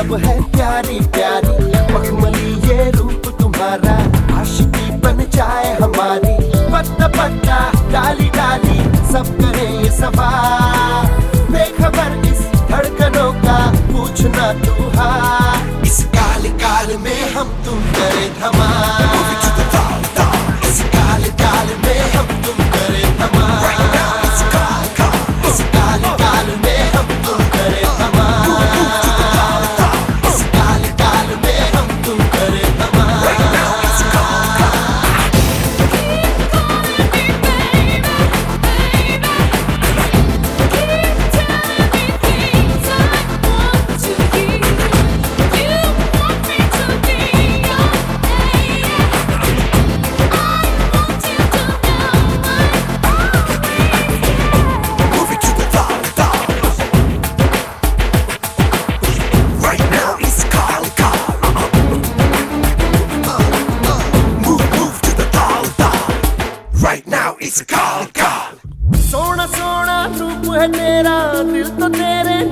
गजब है प्यारी प्यारी। मखमली ये रूप तुम्हारा। आशिकी बन जाए हमारी। पत्ता पत्ता, डाली डाली। सब करे ये सवार बेखबर इस धड़कनों का पूछना तू हार इस काल काल में हम तुम करे धमाल। है मेरा दिल तो तेरे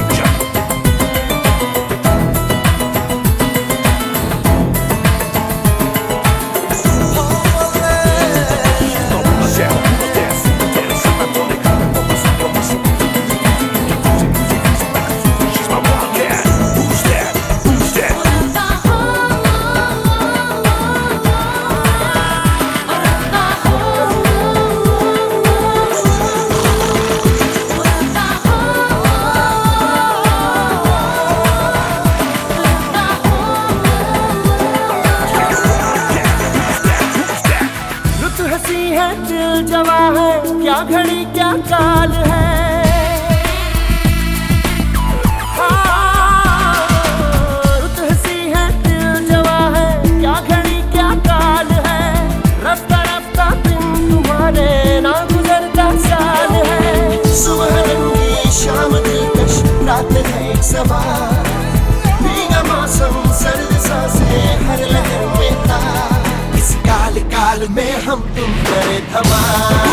जवा है क्या घड़ी क्या काल है? हाँ, हँसी है, सुबह शाम दिलकश रात है सवार। लहर में हम तुम करे धमाल।